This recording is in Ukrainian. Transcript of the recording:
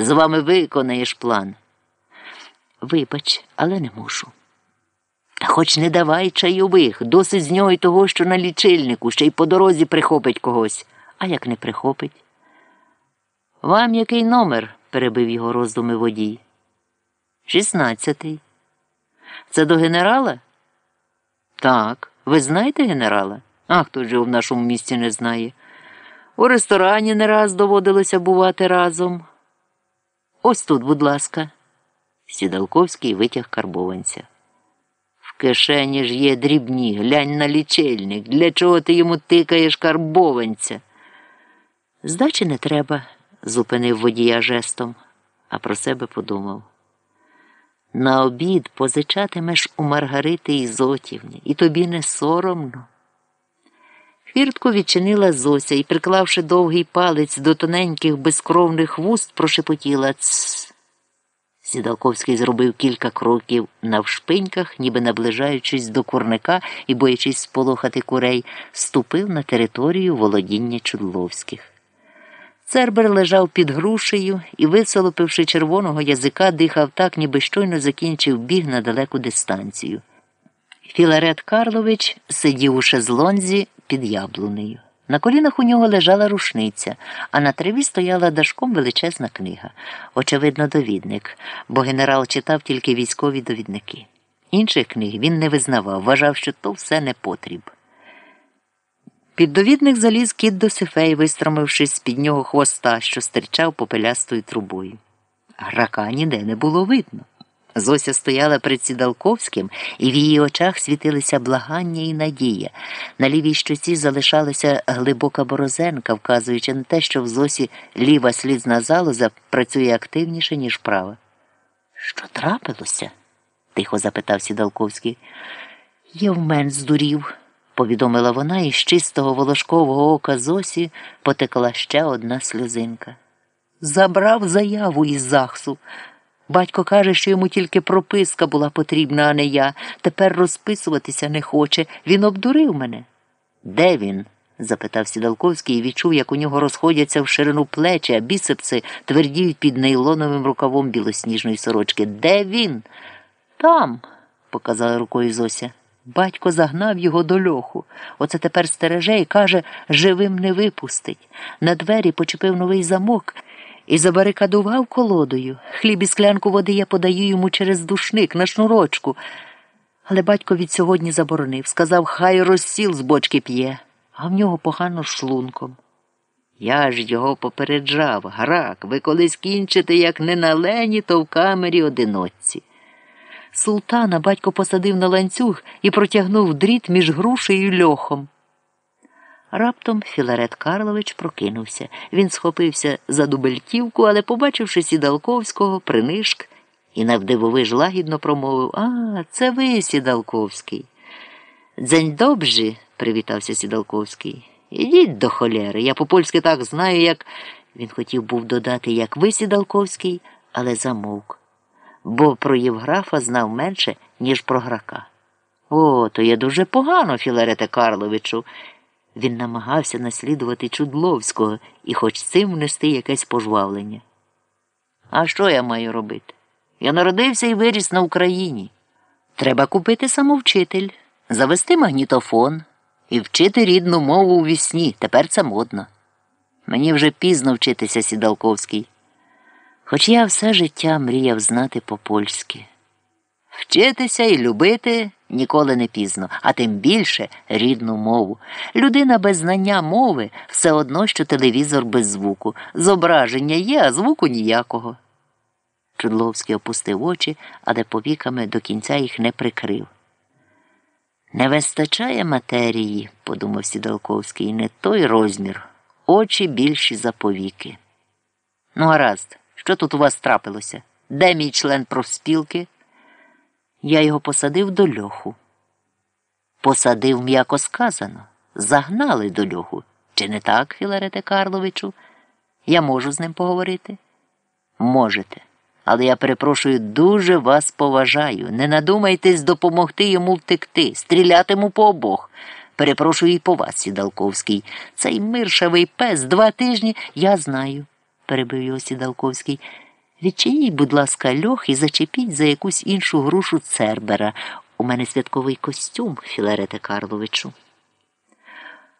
з вами виконаєш план. Вибач, але не мушу. Та хоч не давай чайових, досить з нього й того, що на лічильнику, ще й по дорозі прихопить когось. А як не прихопить? Вам який номер? перебив його роздуми водій. Шістнадцятий. Це до генерала? Так. Ви знаєте генерала? А хто ж його в нашому місті не знає? У ресторані не раз доводилося бувати разом. Ось тут, будь ласка. Сідалковський витяг карбованця. В кишені ж є дрібні, глянь на лічильник. Для чого ти йому тикаєш карбованця? Здачі не треба, зупинив водія жестом, а про себе подумав. На обід позичатимеш у Маргарити Ізотівні, і тобі не соромно. Фіртку відчинила Зося і, приклавши довгий палець до тоненьких безкровних вуст, прошепотіла «Цс». Сідалковський зробив кілька кроків навшпиньках, ніби наближаючись до курника і, боячись сполохати курей, ступив на територію володіння Чудловських. Цербер лежав під грушею і, висолопивши червоного язика, дихав так, ніби щойно закінчив біг на далеку дистанцію. Філарет Карлович сидів у шезлонзі під яблунею. На колінах у нього лежала рушниця, а на траві стояла дашком величезна книга. Очевидно, довідник, бо генерал читав тільки військові довідники. Інших книг він не визнавав, вважав, що то все не потріб. Під довідник заліз кіт до сифей, вистромившись з під нього хвоста, що стирчав попелястою трубою. Грака ніде не було видно. Зося стояла перед Сідалковським, і в її очах світилися благання і надія. На лівій щоці залишалася глибока борозенка, вказуючи на те, що в Зосі ліва слізна залоза працює активніше, ніж права. Що трапилося? тихо запитав Сідалковський. Євмен здурів, повідомила вона, і з чистого волошкового ока Зосі потекла ще одна сльозинка. Забрав заяву із захсу. Батько каже, що йому тільки прописка була потрібна, а не я. Тепер розписуватися не хоче. Він обдурив мене. Де він? запитав Сідалковський і відчув, як у нього розходяться в ширину плечі, а бісепси твердіють під нейлоновим рукавом білосніжної сорочки. Де він? Там, показала рукою Зося. Батько загнав його до льоху. Оце тепер стереже і каже, живим не випустить. На двері почепив новий замок і забарикадував колодою. Хліб і склянку води я подаю йому через душник на шнурочку. Але батько від сьогодні заборонив. Сказав, хай розсіл з бочки п'є, а в нього погано шлунком. Я ж його попереджав, грак, ви колись кінчите, як не на лені, то в камері одиночці. Султана батько посадив на ланцюг і протягнув дріт між грушею й льохом. Раптом Філарет Карлович прокинувся. Він схопився за дубельтівку, але, побачивши Сідалковського, принишк і навдивовиж лагідно промовив А, це ви, Сідалковський. Дзень добжі, привітався Сідалковський. Ідіть до холєри. Я по польськи так знаю, як. Він хотів був додати, як ви, Сідалковський, але замовк. Бо про Євграфа знав менше, ніж про грака. О, то є дуже погано, Філарете Карловичу. Він намагався наслідувати Чудловського і хоч цим внести якесь пожвавлення. А що я маю робити? Я народився і виріс на Україні. Треба купити самовчитель, завести магнітофон і вчити рідну мову у вісні. Тепер це модно. Мені вже пізно вчитися Сідалковський. Хоч я все життя мріяв знати по польськи. Вчитися і любити ніколи не пізно, а тим більше рідну мову. Людина без знання мови все одно, що телевізор без звуку. Зображення є, а звуку ніякого. Чудловський опустив очі, але повіками до кінця їх не прикрив. Не вистачає матерії, подумав Сідалковський, не той розмір. Очі більші за повіки. Ну, гаразд, що тут у вас трапилося? Де мій член профспілки? Я його посадив до льоху. Посадив, м'яко сказано, загнали до льоху. Чи не так, Філарете Карловичу? Я можу з ним поговорити? Можете. Але я перепрошую, дуже вас поважаю. Не надумайтесь допомогти йому втекти, стрілятиму по обох. Перепрошую і по вас, Сідалковський. Цей миршавий пес два тижні я знаю, перебив його Сідалковський. Відчиніть, будь ласка, льох і зачепіть за якусь іншу грушу Цербера. У мене святковий костюм, Філарете Карловичу.